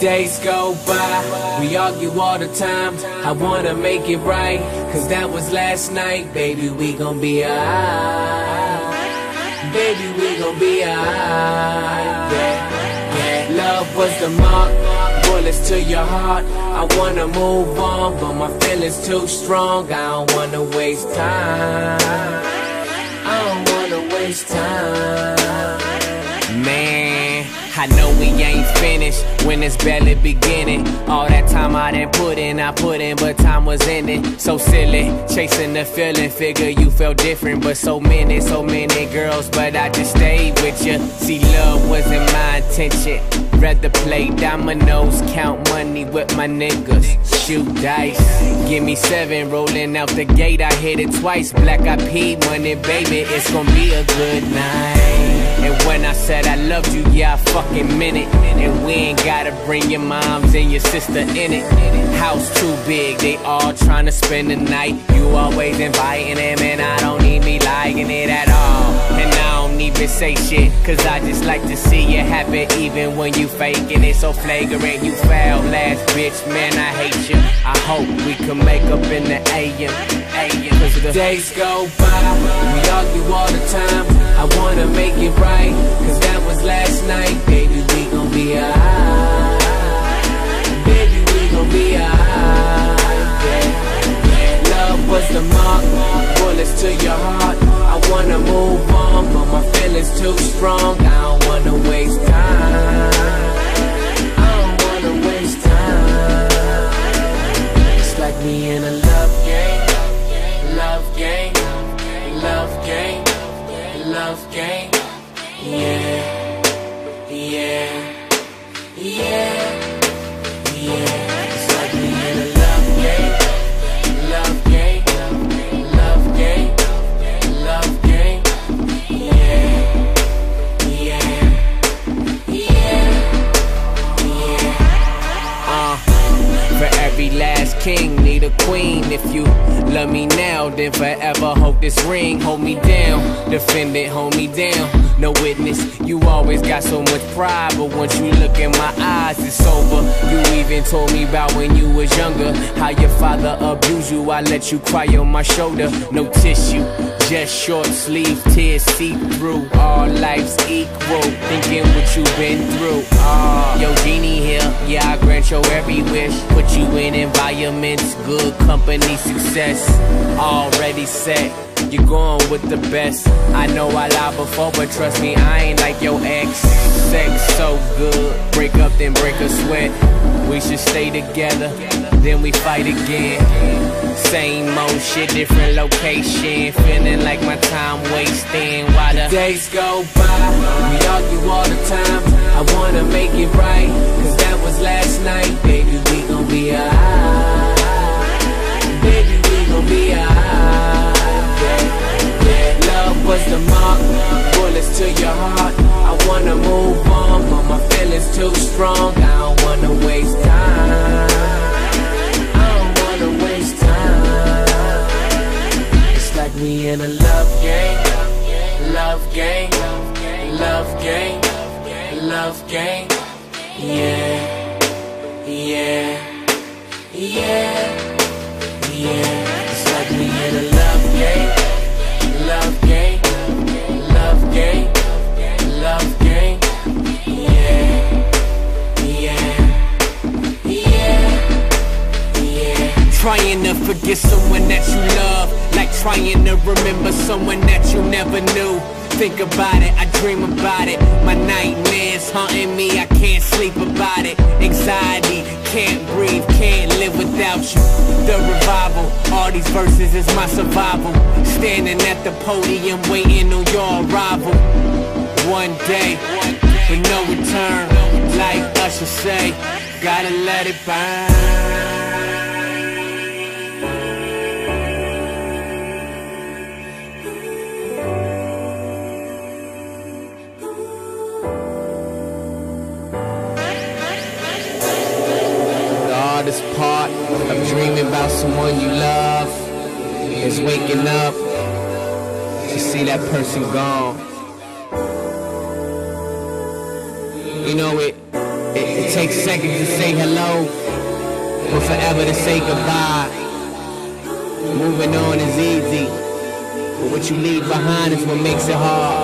days go by, we argue all the time. I wanna make it right, cause that was last night. Baby, we gon' be alright. Baby, we gon' be alright. Yeah, yeah. Love was the mark, bullets to your heart. I wanna move on, but my feelings too strong. I don't wanna waste time. I don't wanna waste time. Man, I know we ain't finished when it's barely beginning. All that time I done put in, I put in, but time was ending. So silly, chasing the feeling, figure you felt different. But so many, so many girls, but I just stayed with you. See, love wasn't my intention. Rather play dominoes, count money with my niggas. Shoot dice, give me seven, rolling out the gate. I hit it twice. Black IP money, baby, it's gonna be a good night. And when I said I loved you, yeah, I fucking meant it. And we ain't gotta bring your moms and your sister in it. House too big, they all tryna spend the night. You always inviting them, and I don't need me liking it at all. And don't even say shit, cause I just like to see you happy, even when you faking it so flagrant. You foul last bitch, man, I hate you. I hope we can make up in the AM. AM. Cause the days go by, we argue all the time. I wanna make it right, cause that was strong. I don't wanna waste time. I don't wanna waste time. It's like me in a love game, love game, love game, love game. Yeah, yeah, yeah. Now, then hold this ring. Hold me down, defend it, hold me down. No witness, you always got so much pride. But once you look in my eyes, it's over. You even told me about when you was younger. How your father abused you, I let you cry on my shoulder. No tissue. Just short sleeve, tears see through. All life's equal. Thinking what you've been through. Ah, yo, genie here. Yeah, I grant your every wish. Put you in environments, good company, success. Already set. You're going with the best. I know I lied before, but trust me, I ain't like your ex. Sex so good. Break up, then break a sweat. We should stay together, then we fight again. Same old shit, different location. Feeling like my time wasting. While the days go by, we argue all the time. I wanna make it right, cause that was last night. Baby, we gon' be alright. Baby, we gon' be alright. We in a love game, love game, love game, love game. Yeah, yeah, yeah, yeah. Trying to forget someone that you love, like trying to remember someone that you never knew. Think about it, I dream about it. My nightmares haunting me, I can't sleep about it. Anxiety, can't breathe, can't live without you. The revival, all these verses is my survival. Standing at the podium, waiting on your arrival. One day, with no return, like Usher say, gotta let it burn. Hardest part of dreaming about someone you love is waking up to see that person gone. You know it It, it takes seconds to say hello, but forever to say goodbye. Moving on is easy, but what you leave behind is what makes it hard.